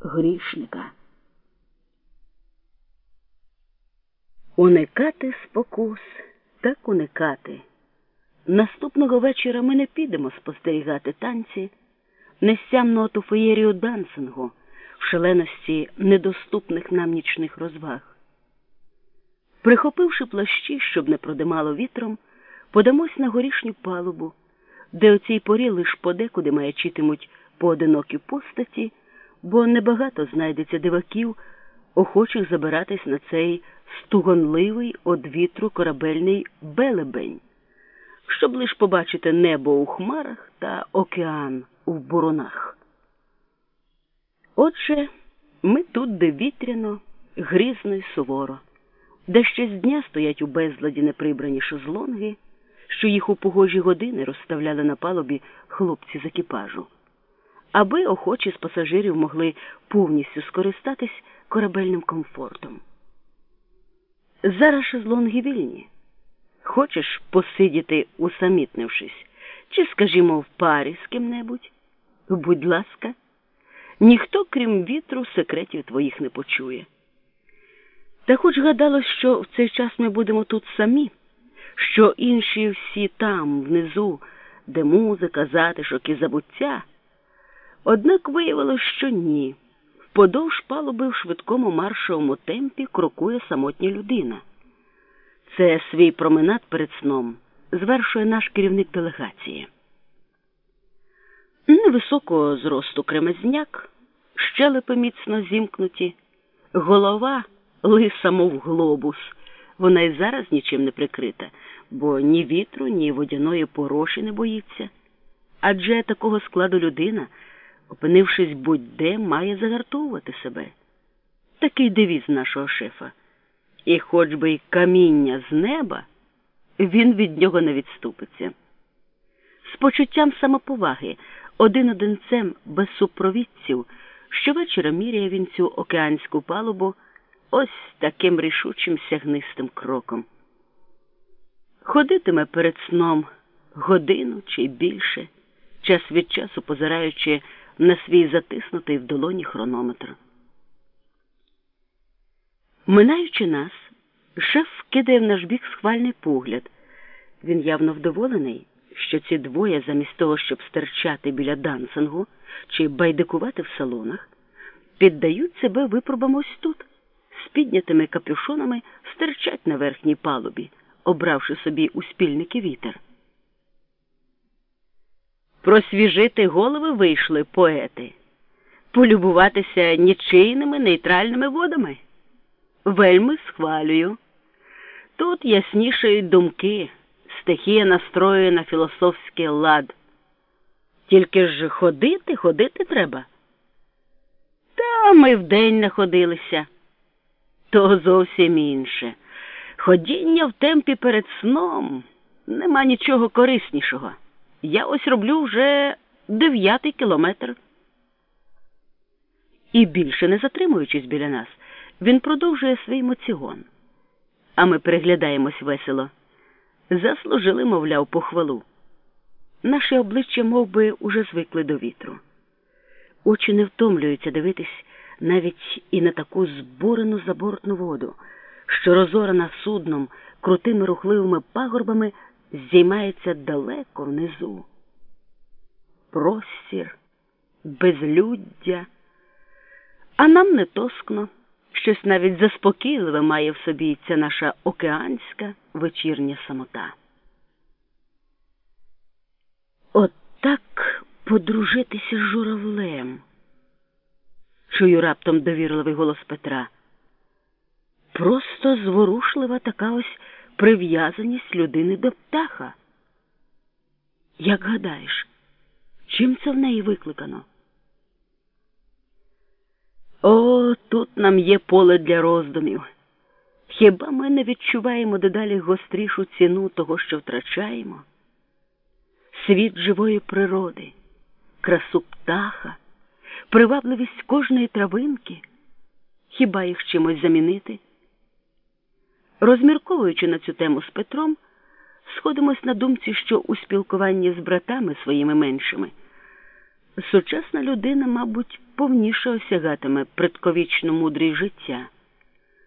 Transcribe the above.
грішника. Уникати спокус, так уникати. Наступного вечора ми не підемо спостерігати танці, нестямну оту феєрію дансингу в шаленості недоступних нам нічних розваг. Прихопивши плащі, щоб не продимало вітром, подамось на горішню палубу, де о цій порі лиш подекуди маячитимуть поодинокі постаті, бо небагато знайдеться диваків, охочих забиратись на цей стугонливий од вітру корабельний белебень, щоб лиш побачити небо у хмарах та океан у бурунах. Отже, ми тут де вітряно, грізно й суворо, де ще з дня стоять у безладі неприбрані шезлонги, що їх у погожі години розставляли на палубі хлопці з екіпажу, аби охочі з пасажирів могли повністю скористатись корабельним комфортом. Зараз шезлонги вільні. Хочеш посидіти, усамітнившись, чи, скажімо, в парі з ким-небудь? Будь ласка, ніхто, крім вітру, секретів твоїх не почує. Та хоч гадалось, що в цей час ми будемо тут самі, що інші всі там, внизу, де музика, затишок і забуття, однак виявилось, що ні. Вподовж палуби в швидкому маршовому темпі крокує самотня людина. Це свій променад перед сном звершує наш керівник делегації. Невисокого зросту кремезняк, щелепи міцно зімкнуті, голова лиса, мов глобус. Вона й зараз нічим не прикрита, бо ні вітру, ні водяної пороші не боїться. Адже такого складу людина, опинившись будь-де, має загартовувати себе. Такий девіз нашого шефа. І хоч би й каміння з неба, він від нього не відступиться. З почуттям самоповаги, один одинцем без супровідців, щовечора міряє він цю океанську палубу ось таким рішучим сягнистим кроком. Ходитиме перед сном годину чи більше, час від часу позираючи на свій затиснутий в долоні хронометр. Минаючи нас, шеф кидає в наш бік схвальний погляд. Він явно вдоволений, що ці двоє, замість того, щоб стерчати біля дансингу чи байдикувати в салонах, піддають себе випробам ось тут, з піднятими капюшонами стерчать на верхній палубі, обравши собі у спільники вітер. Просвіжити голови вийшли поети, полюбуватися нічийними нейтральними водами. Вельми схвалюю. Тут яснішають думки, стихія настроює на філософський лад. Тільки ж ходити, ходити треба. Та ми вдень находилися. То зовсім інше. Ходіння в темпі перед сном нема нічого кориснішого. Я ось роблю вже дев'ятий кілометр. І більше не затримуючись біля нас. Він продовжує свій моцігон, а ми переглядаємось весело. Заслужили, мовляв, похвалу. Наші обличчя мов би, уже звикли до вітру. Очі не втомлюються дивитись навіть і на таку збурену забортну воду, що розорана судном крутими рухливими пагорбами здіймається далеко внизу. Простір, безлюддя, а нам не тоскно. Щось навіть заспокійливе має в собі ця наша океанська вечірня самота. От так подружитися з журавлем. Чую раптом довірливий голос Петра. Просто зворушлива така ось прив'язаність людини до птаха. Як гадаєш, чим це в неї викликано? О, тут нам є поле для роздумів. Хіба ми не відчуваємо дедалі гострішу ціну того, що втрачаємо? Світ живої природи, красу птаха, привабливість кожної травинки, хіба їх чимось замінити? Розмірковуючи на цю тему з Петром, сходимось на думці, що у спілкуванні з братами своїми меншими Сучасна людина, мабуть, повніше осягатиме предковічно мудрість життя.